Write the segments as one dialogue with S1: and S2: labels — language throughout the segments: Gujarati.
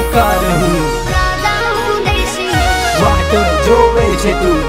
S1: નોકાર હું. વાટ જોવે છે તું.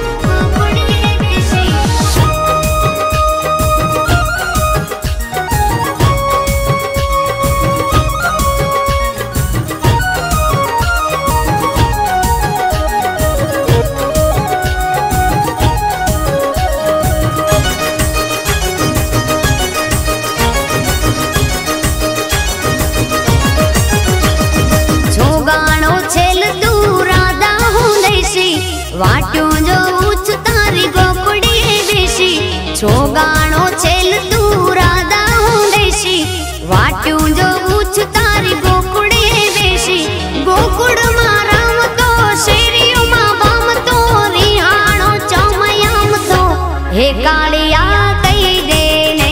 S2: દેશી વાટ્યું જોઉં છું તારી ગોકુળીએ બેસી. જોગાણો છેલ તું રાધા હું દેશી વાટો જો ઉચ્ચ તારી ગોકુળીએ બેસી. ગોકુળમાં રામતો શેરીઓમાં બામતો રિહાણો ચમયામતો હે કાળિયા કહી દે ને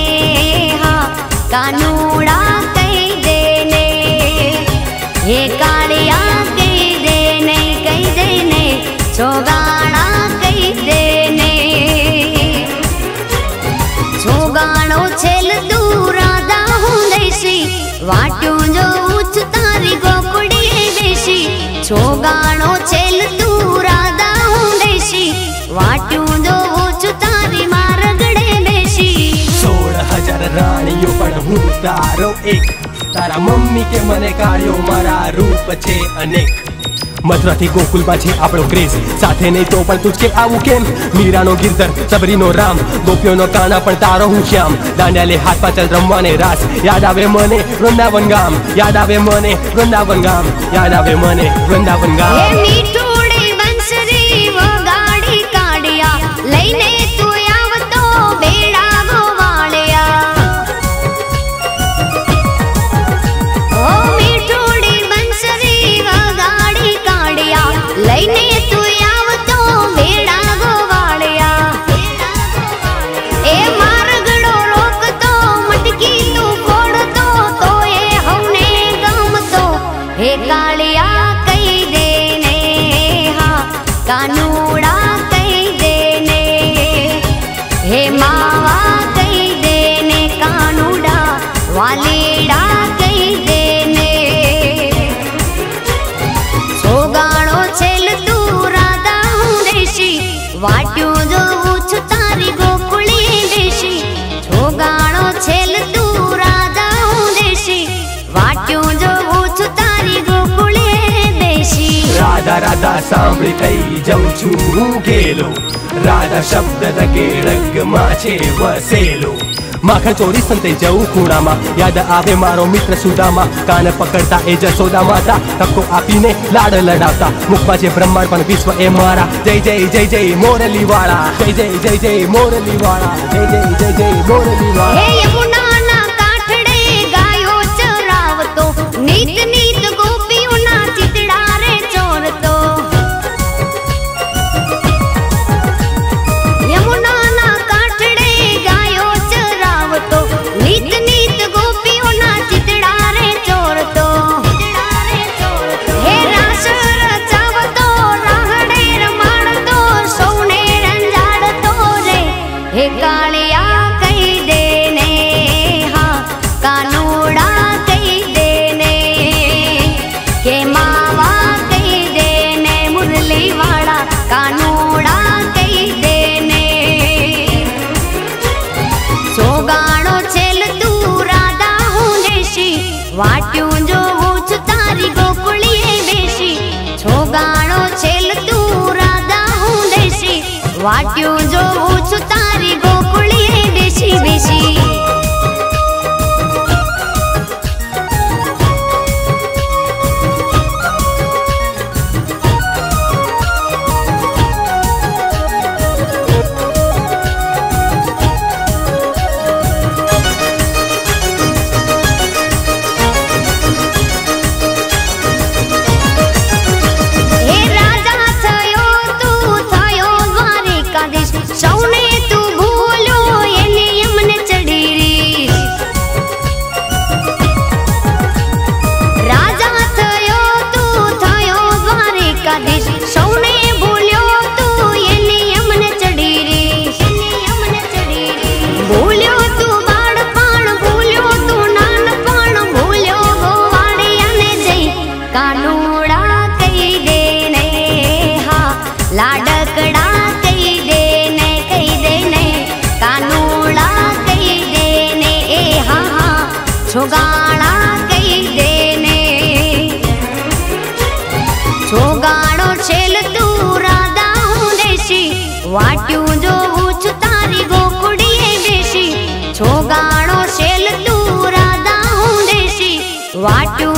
S2: હા. કાનુડા દેશી વાટ્યું જોઉં છું તારી ગોકુળીએ બેસી, ચોગાણો છેલ તું રાધા હું દેશી વાટો જો ઉચ્ચ તારી મારગડે બેસી.
S1: સોળ હજાર રાણીઓ પણ હું તારો એક. તારા મમ્મી કે મને કાઢ્યો મારા રૂપ છે અનેક. મથુરાથી ગોકુલમાં છે આપણો ક્રેઝ. સાથે નહીં તો પણ તું કે આવું કેમ? મીરાનો ગિરધર, સબરીનો રામ. ગોપીઓનો કાના પણ તારો હું શ્યામ. દાંડિયા લે હાથ પાછળ રમવાને રાસ. યાદ આવે મને વૃંદાવન ગામ. યાદ આવે મને વૃંદાવન ગામ. યાદ આવે મને વૃંદાવન ગામ.
S2: વાટ્યું જોઉં છું તારી ગોકુળી દેશી સોગાણો છેલ તું રાધા હું દેશી. વાટ્યું જોઉં છું તારી ગોકુળે દેશી
S1: રાધા રાધા, સાંભળી થઈ જઉં છું હું ગેલો રાધા શબ્દ રગે રગમાં છે વસેલો. માખણ ચોરી સંતે જવું ખૂણામાં. યાદ આવે મારો મિત્ર સુદામાં. કાન પકડતા એ જસોદા માતા. તકો આપીને લાડ લડાવતા. મુખમાં છે બ્રહ્માંડ પણ વિશ્વ એ મારા. જય જય જય જય મોરલી વાળા જય જય જય જય મોરલી વાળા જય જય જય જય મોરલી વાળા
S2: વાટ્યું જોઉં છું તારી જો ગાળો છેલ તું રાધા હું દેશી, વાટ્યું જોવું છું તારી ગોકુડીએ બેસી. જો ગાળો છેલ તું રાધા હું દેશી, વાટ્યું